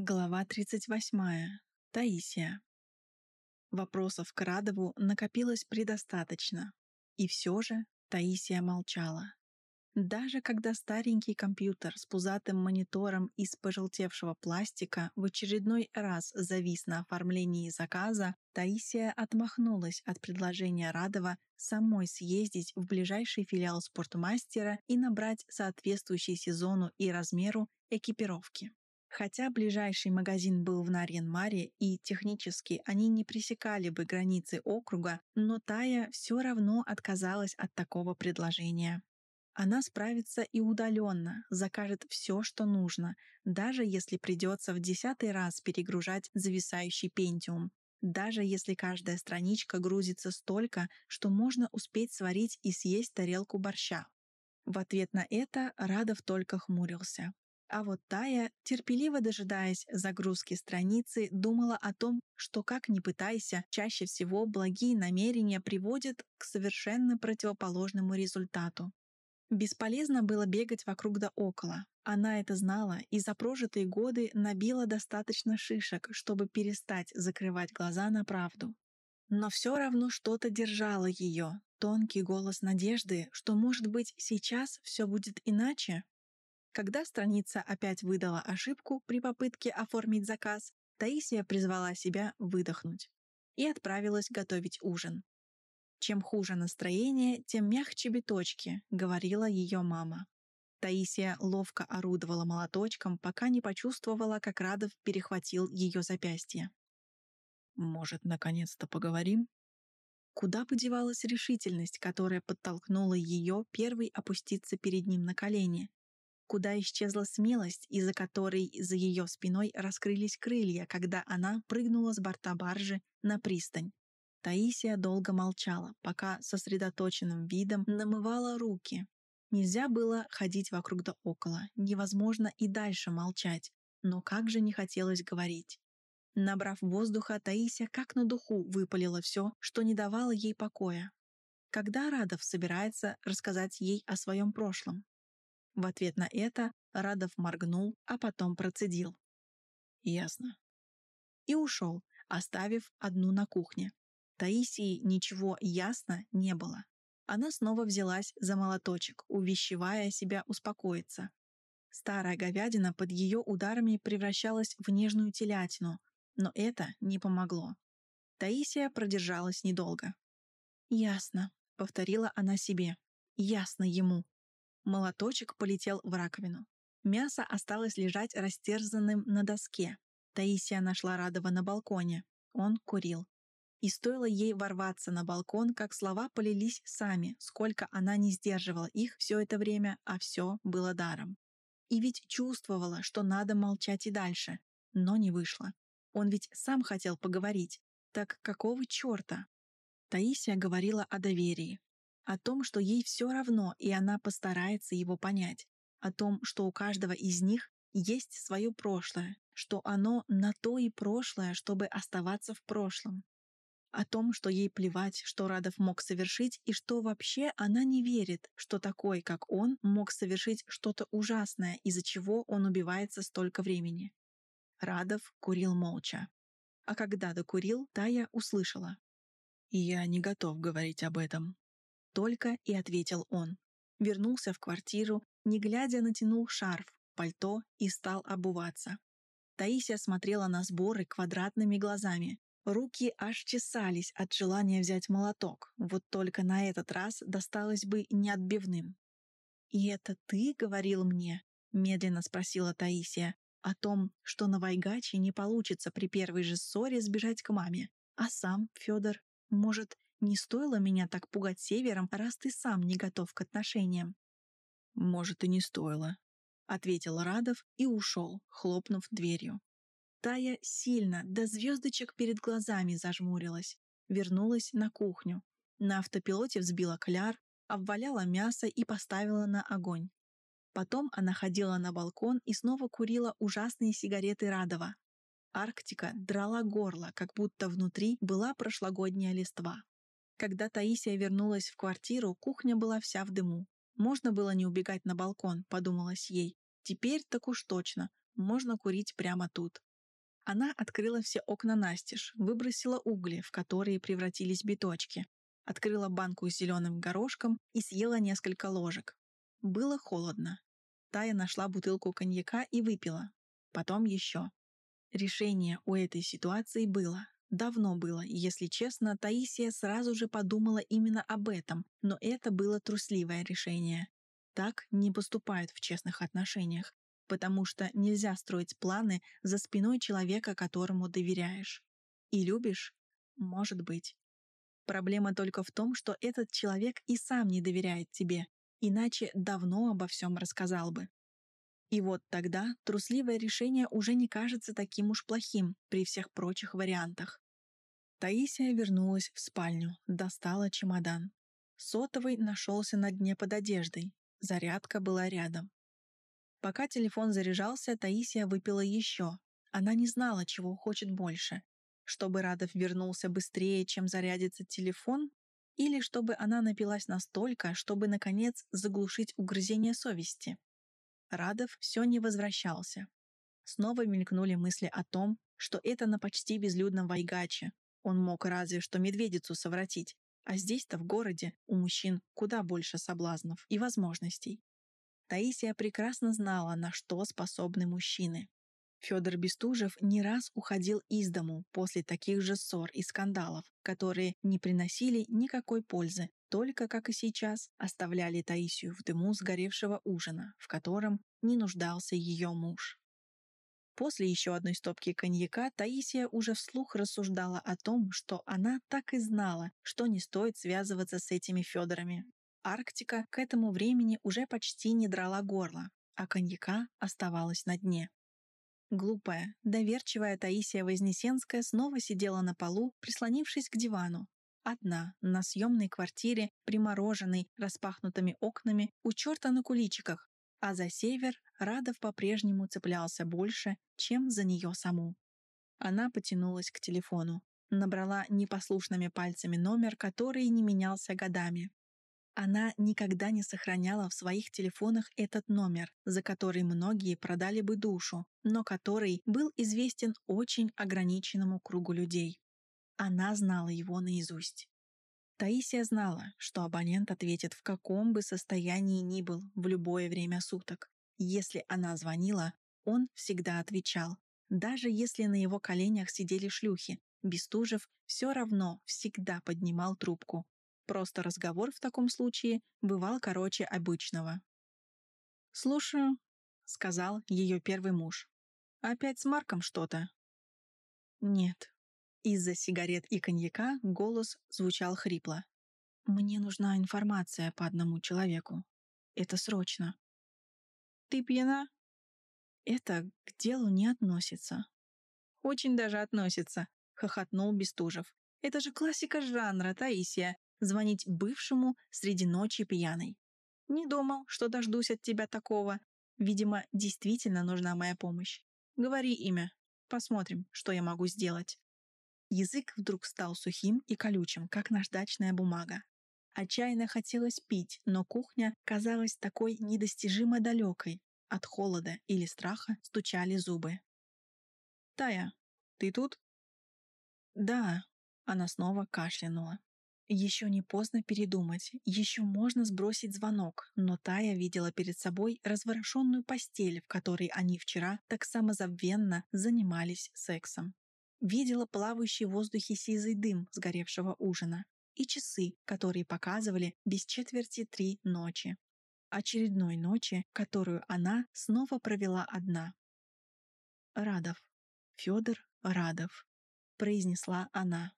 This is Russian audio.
Глава 38. Таисия. Вопросов к Радову накопилось предостаточно. И все же Таисия молчала. Даже когда старенький компьютер с пузатым монитором из пожелтевшего пластика в очередной раз завис на оформлении заказа, Таисия отмахнулась от предложения Радова самой съездить в ближайший филиал спортмастера и набрать соответствующий сезону и размеру экипировки. Хотя ближайший магазин был в Нарьян-Маре и технически они не пресекали бы границы округа, но Тая все равно отказалась от такого предложения. Она справится и удаленно, закажет все, что нужно, даже если придется в десятый раз перегружать зависающий пентиум, даже если каждая страничка грузится столько, что можно успеть сварить и съесть тарелку борща. В ответ на это Радов только хмурился. А вот Тая, терпеливо дожидаясь загрузки страницы, думала о том, что как ни пытайся, чаще всего благие намерения приводят к совершенно противоположному результату. Бесполезно было бегать вокруг да около. Она это знала и за прожитые годы набила достаточно шишек, чтобы перестать закрывать глаза на правду. Но все равно что-то держало ее, тонкий голос надежды, что, может быть, сейчас все будет иначе. Когда страница опять выдала ошибку при попытке оформить заказ, Таисия призвала себя выдохнуть и отправилась готовить ужин. «Чем хуже настроение, тем мягче биточки», — говорила ее мама. Таисия ловко орудовала молоточком, пока не почувствовала, как Радов перехватил ее запястье. «Может, наконец-то поговорим?» Куда подевалась решительность, которая подтолкнула ее первой опуститься перед ним на колени? Куда исчезла смелость, из-за которой за ее спиной раскрылись крылья, когда она прыгнула с борта баржи на пристань. Таисия долго молчала, пока сосредоточенным видом намывала руки. Нельзя было ходить вокруг да около, невозможно и дальше молчать, но как же не хотелось говорить. Набрав воздуха, Таисия как на духу выпалила все, что не давало ей покоя. Когда Радов собирается рассказать ей о своем прошлом? В ответ на это Радов моргнул, а потом процедил. «Ясно». И ушел, оставив одну на кухне. Таисии ничего ясно не было. Она снова взялась за молоточек, увещевая себя успокоиться. Старая говядина под ее ударами превращалась в нежную телятину, но это не помогло. Таисия продержалась недолго. «Ясно», — повторила она себе. «Ясно ему». Молоточек полетел в раковину. Мясо осталось лежать растерзанным на доске. Таисия нашла Радова на балконе. Он курил. И стоило ей ворваться на балкон, как слова полились сами, сколько она не сдерживала их все это время, а все было даром. И ведь чувствовала, что надо молчать и дальше, но не вышло. Он ведь сам хотел поговорить. Так какого черта? Таисия говорила о доверии, о том, что ей все равно, и она постарается его понять, о том, что у каждого из них есть свое прошлое, что оно на то и прошлое, чтобы оставаться в прошлом, о том, что ей плевать, что Радов мог совершить, и что вообще она не верит, что такой, как он, мог совершить что-то ужасное, из-за чего он убивается столько времени. Радов курил молча. А когда докурил, Тая услышала. «Я не готов говорить об этом», только и ответил он. Вернулся в квартиру, не глядя натянул шарф, пальто и стал обуваться. Таисия смотрела на сборы квадратными глазами. Руки аж чесались от желания взять молоток, вот только на этот раз досталось бы неотбивным. «И это ты говорил мне?» — медленно спросила Таисия. «О том, что на Вайгаче не получится при первой же ссоре сбежать к маме. А сам, Федор, может, не стоило меня так пугать севером, раз ты сам не готов к отношениям. Может, и не стоило, ответил Радов и ушел, хлопнув дверью. Тая сильно, до звездочек перед глазами зажмурилась. Вернулась на кухню. На автопилоте взбила кляр, обваляла мясо и поставила на огонь. Потом она ходила на балкон и снова курила ужасные сигареты Радова. Арктика драла горло, как будто внутри была прошлогодняя листва. Когда Таисия вернулась в квартиру, кухня была вся в дыму. Можно было не убегать на балкон, подумалось ей. Теперь так уж точно, можно курить прямо тут. Она открыла все окна настежь, выбросила угли, в которые превратились биточки, открыла банку с зеленым горошком и съела несколько ложек. Было холодно. Тая нашла бутылку коньяка и выпила. Потом еще. Решение у этой ситуации было. Давно было, если честно, Таисия сразу же подумала именно об этом, но это было трусливое решение. Так не поступают в честных отношениях, потому что нельзя строить планы за спиной человека, которому доверяешь. И любишь? Может быть. Проблема только в том, что этот человек и сам не доверяет тебе, иначе давно обо всем рассказал бы. И вот тогда трусливое решение уже не кажется таким уж плохим при всех прочих вариантах. Таисия вернулась в спальню, достала чемодан. Сотовый нашелся на дне под одеждой. Зарядка была рядом. Пока телефон заряжался, Таисия выпила еще. Она не знала, чего хочет больше. Чтобы Радов вернулся быстрее, чем зарядится телефон, или чтобы она напилась настолько, чтобы, наконец, заглушить угрызение совести. Радов все не возвращался. Снова мелькнули мысли о том, что это на почти безлюдном Вайгаче. Он мог разве что медведицу совратить, а здесь-то в городе у мужчин куда больше соблазнов и возможностей. Таисия прекрасно знала, на что способны мужчины. Федор Бестужев не раз уходил из дому после таких же ссор и скандалов, которые не приносили никакой пользы, только, как и сейчас, оставляли Таисию в дыму сгоревшего ужина, в котором не нуждался ее муж. После еще одной стопки коньяка Таисия уже вслух рассуждала о том, что она так и знала, что не стоит связываться с этими Федорами. Арктика к этому времени уже почти не драла горло, а коньяка оставалась на дне. Глупая, доверчивая Таисия Вознесенская снова сидела на полу, прислонившись к дивану. Одна, на съемной квартире, примороженной, распахнутыми окнами, у черта на куличиках, а за север Радов по-прежнему цеплялся больше, чем за нее саму. Она потянулась к телефону, набрала непослушными пальцами номер, который не менялся годами. Она никогда не сохраняла в своих телефонах этот номер, за который многие продали бы душу, но который был известен очень ограниченному кругу людей. Она знала его наизусть. Таисия знала, что абонент ответит в каком бы состоянии ни был в любое время суток. Если она звонила, он всегда отвечал. Даже если на его коленях сидели шлюхи, Бестужев все равно всегда поднимал трубку, Просто разговор в таком случае бывал короче обычного. «Слушаю», — сказал ее первый муж. «Опять с Марком что-то?» «Нет». Из-за сигарет и коньяка голос звучал хрипло. «Мне нужна информация по одному человеку. Это срочно». «Ты пьяна?» «Это к делу не относится». «Очень даже относится», — хохотнул Бестужев. «Это же классика жанра, Таисия звонить бывшему среди ночи пьяной. Не думал, что дождусь от тебя такого. Видимо, действительно нужна моя помощь. Говори имя. Посмотрим, что я могу сделать. Язык вдруг стал сухим и колючим, как наждачная бумага. Отчаянно хотелось пить, но кухня казалась такой недостижимо далекой. От холода или страха стучали зубы. «Тая, ты тут?» «Да», — она снова кашлянула. Еще не поздно передумать, еще можно сбросить звонок, но Тая видела перед собой разворошенную постель, в которой они вчера так самозабвенно занимались сексом. Видела плавающий в воздухе сизый дым сгоревшего ужина и часы, которые показывали без четверти три ночи. Очередной ночи, которую она снова провела одна. «Радов. Федор Радов», — произнесла она.